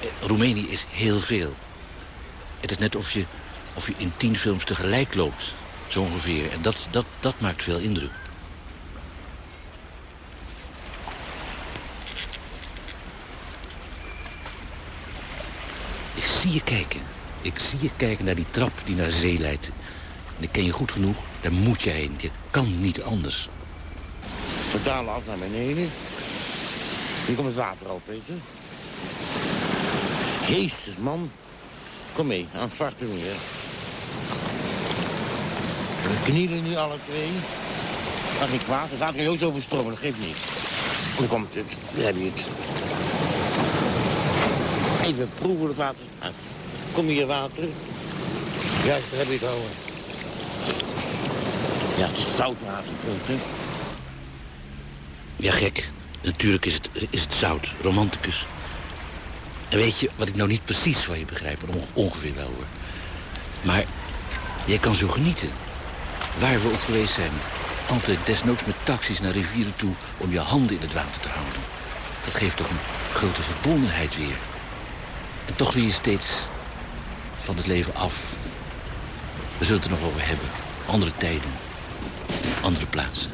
Eh, Roemenië is heel veel. Het is net of je, of je in tien films tegelijk loopt. Zo ongeveer. En dat, dat, dat maakt veel indruk. Ik zie je kijken. Ik zie je kijken naar die trap die naar zee leidt. En ik ken je goed genoeg. Daar moet je heen. Je kan niet anders. We dalen af naar beneden. Hier komt het water al, Peter. Jezus, man. Kom mee, aan het zwarte meer. We knielen nu alle twee. Is niet kwaad. Het water kan je zo overstromen, dat geeft niet. Dan komt het. Daar heb je het. Even proeven het water. Ah, Kom hier water. Juist, daar heb je het al. Ja, het is zoutwater, Peter. Ja, gek. Natuurlijk is het, is het zout. Romanticus. En weet je wat ik nou niet precies van je begrijp? onge- Ongeveer wel, hoor. Maar jij kan zo genieten. Waar we ook geweest zijn. Altijd desnoods met taxis naar rivieren toe... om je handen in het water te houden. Dat geeft toch een grote verbondenheid weer. En toch wil je steeds van het leven af. We zullen het er nog over hebben. Andere tijden. Andere plaatsen.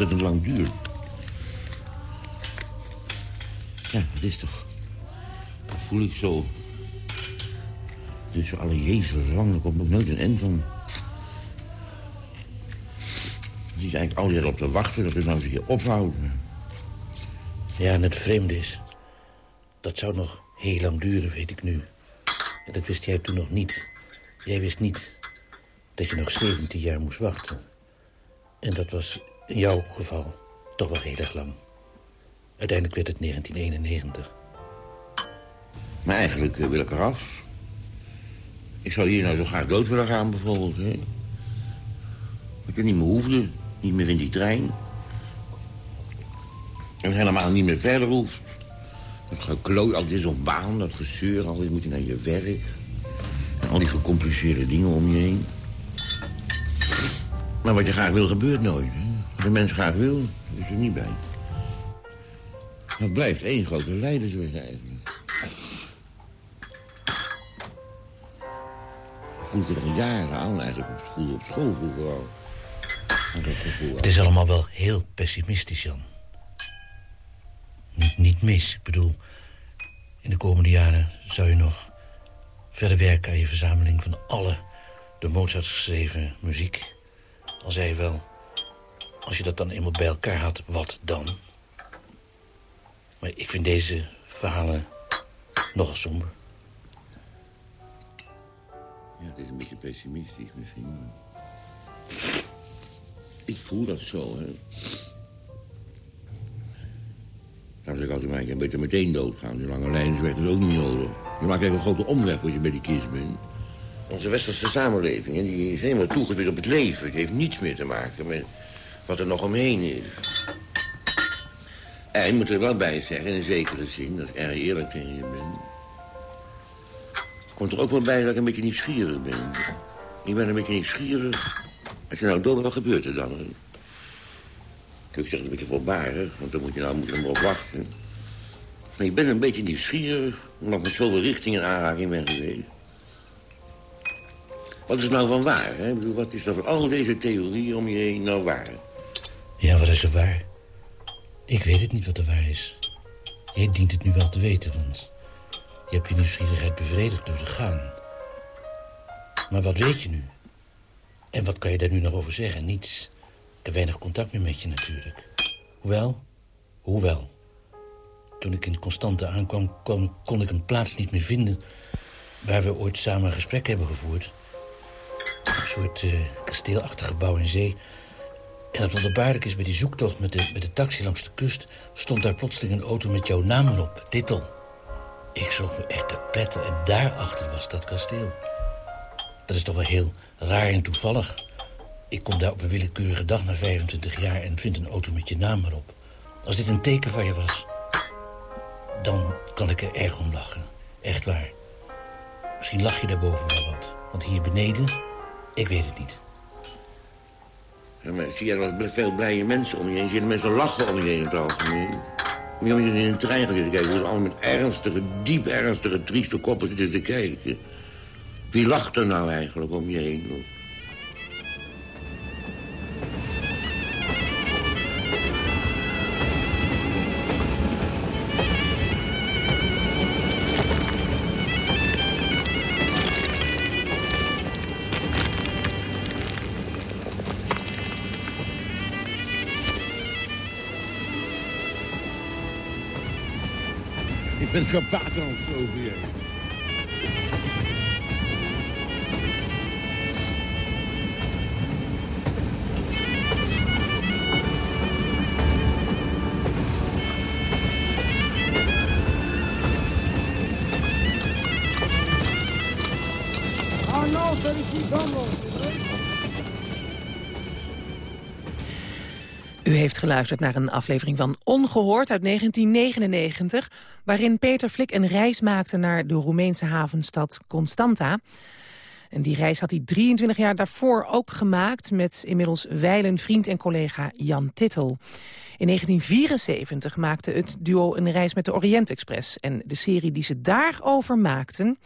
Ontzettend lang duurt. Ja, dat is toch... Dat voel ik zo... Tussen alle Jezus lang, daar komt ook nooit een end van. Je zit eigenlijk altijd op te wachten dat het nou zich hier ophoudt. Ja, en het vreemde is... dat zou nog heel lang duren, weet ik nu. En dat wist jij toen nog niet. Jij wist niet dat je nog 17 jaar moest wachten. En dat was in jouw geval toch wel heel erg lang. Uiteindelijk werd het 1991. Maar eigenlijk eh, wil ik eraf. Ik zou hier nou zo graag dood willen gaan, bijvoorbeeld. Hè? Dat je niet meer hoefde, niet meer in die trein. En helemaal niet meer verder hoeft. Dat geklooi, al dit zo'n baan, dat gezeur, al moet je naar je werk. En al die gecompliceerde dingen om je heen. Maar wat je graag wil, gebeurt nooit. De mens graag wil, is er niet bij. Dat blijft één grote leidersweg eigenlijk. Dat voel ik er al jaren aan eigenlijk. Dat voelde op school vroeger al. Het is allemaal wel heel pessimistisch, Jan. Niet, niet mis. Ik bedoel, in de komende jaren zou je nog verder werken aan je verzameling van alle door Mozart geschreven muziek. Al zei wel, als je dat dan eenmaal bij elkaar had, wat dan? Maar ik vind deze verhalen nogal somber. Ja, het is een beetje pessimistisch misschien. Ik voel dat zo, hè. Dan zeg ik altijd maar, je beter meteen doodgaan. Die lange lijnen werd het ook niet nodig. Je maakt eigenlijk een grote omweg als je bij die kist bent. Onze westerse samenleving, hè, die is helemaal toegewijd op het leven. Het heeft niets meer te maken met wat er nog omheen is. En je moet er wel bij zeggen, in een zekere zin, dat ik erg eerlijk tegen je ben. Komt er ook wel bij dat ik een beetje nieuwsgierig ben. Ik ben een beetje nieuwsgierig. Als je nou dood wat gebeurt er dan? Ik zeg het een beetje voorbarig, want dan moet je nou moet je op wachten. Maar ik ben een beetje nieuwsgierig, omdat ik met zoveel richtingen aanraking ben geweest. Wat is nou van waar? Hè? Ik wat is er van al deze theorieën om je heen nou waar? Ja, wat is er waar? Ik weet het niet wat er waar is. Jij dient het nu wel te weten, want... je hebt je nieuwsgierigheid bevredigd door te gaan. Maar wat weet je nu? En wat kan je daar nu nog over zeggen? Niets. Ik heb weinig contact meer met je natuurlijk. Hoewel, hoewel. Toen ik in Constante aankwam, kon, kon ik een plaats niet meer vinden... waar we ooit samen een gesprek hebben gevoerd. Een soort uh, kasteelachtig gebouw in zee... En het wonderbaarlijk is, bij die zoektocht met de, met de taxi langs de kust... stond daar plotseling een auto met jouw naam erop, Dittel. Ik zocht me echt te pletten en daarachter was dat kasteel. Dat is toch wel heel raar en toevallig. Ik kom daar op een willekeurige dag na 25 jaar... en vind een auto met je naam erop. Als dit een teken van je was... dan kan ik er erg om lachen. Echt waar. Misschien lach je daarboven wel wat. Want hier beneden, ik weet het niet. Ja, maar zie je wel veel blije mensen om je heen. Zie je mensen lachen om je heen het algemeen. Moet je in een trein gaan zitten kijken. Allemaal met ernstige, diep ernstige, trieste koppen zitten te kijken. Wie lacht er nou eigenlijk om je heen? Ik ben geluisterd naar een aflevering van Ongehoord uit 1999... waarin Peter Flik een reis maakte naar de Roemeense havenstad Constanta. En die reis had hij 23 jaar daarvoor ook gemaakt... met inmiddels wijlen vriend en collega Jan Tittel. In 1974 maakte het duo een reis met de Orient Express. En de serie die ze daarover maakten...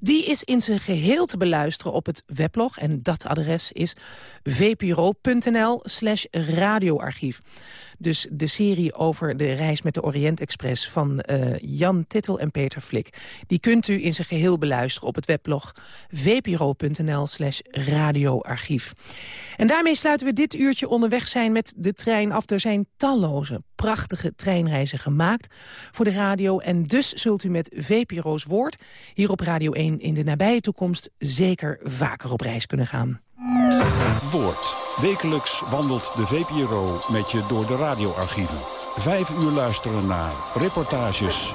die is in zijn geheel te beluisteren op het weblog. En dat adres is vpro.nl slash radioarchief. Dus de serie over de reis met de Orient Express van uh, Jan Tittel en Peter Flik. Die kunt u in zijn geheel beluisteren op het weblog vpro.nl slash radioarchief. En daarmee sluiten we dit uurtje onderweg zijn met de trein af. Er zijn talloze prachtige treinreizen gemaakt voor de radio. En dus zult u met VPRO's woord hier op Radio 1 in de nabije toekomst zeker vaker op reis kunnen gaan. Woord. Wekelijks wandelt de VPRO met je door de radioarchieven. Vijf uur luisteren naar reportages.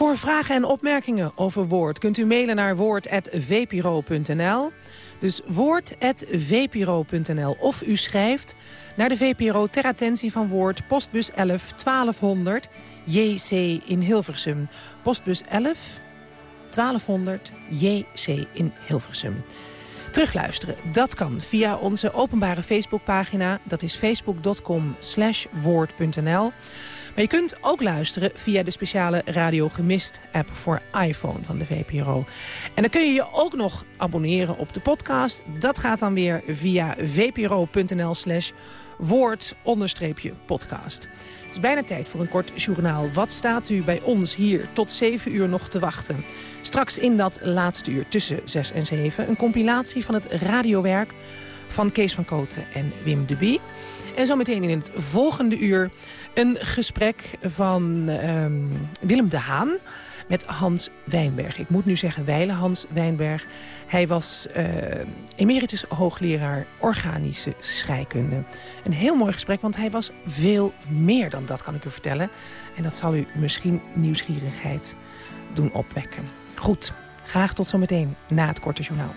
Voor vragen en opmerkingen over Woord kunt u mailen naar woord.vpro.nl. Dus woord.vpro.nl. Of u schrijft naar de VPRO ter attentie van Woord, postbus 11 1200 JC in Hilversum. Postbus 11 1200 JC in Hilversum. Terugluisteren, dat kan via onze openbare Facebookpagina. Dat is facebook.com woord.nl. Maar je kunt ook luisteren via de speciale Radio Gemist app voor iPhone van de VPRO. En dan kun je je ook nog abonneren op de podcast. Dat gaat dan weer via vpro.nl slash woord-podcast. Het is bijna tijd voor een kort journaal. Wat staat u bij ons hier tot 7 uur nog te wachten? Straks in dat laatste uur tussen 6 en 7... een compilatie van het radiowerk van Kees van Koten en Wim de Bie. En zometeen in het volgende uur een gesprek van um, Willem de Haan met Hans Wijnberg. Ik moet nu zeggen Weile Hans Wijnberg. Hij was uh, emeritus hoogleraar organische scheikunde. Een heel mooi gesprek, want hij was veel meer dan dat, kan ik u vertellen. En dat zal u misschien nieuwsgierigheid doen opwekken. Goed, graag tot zometeen na het korte journaal.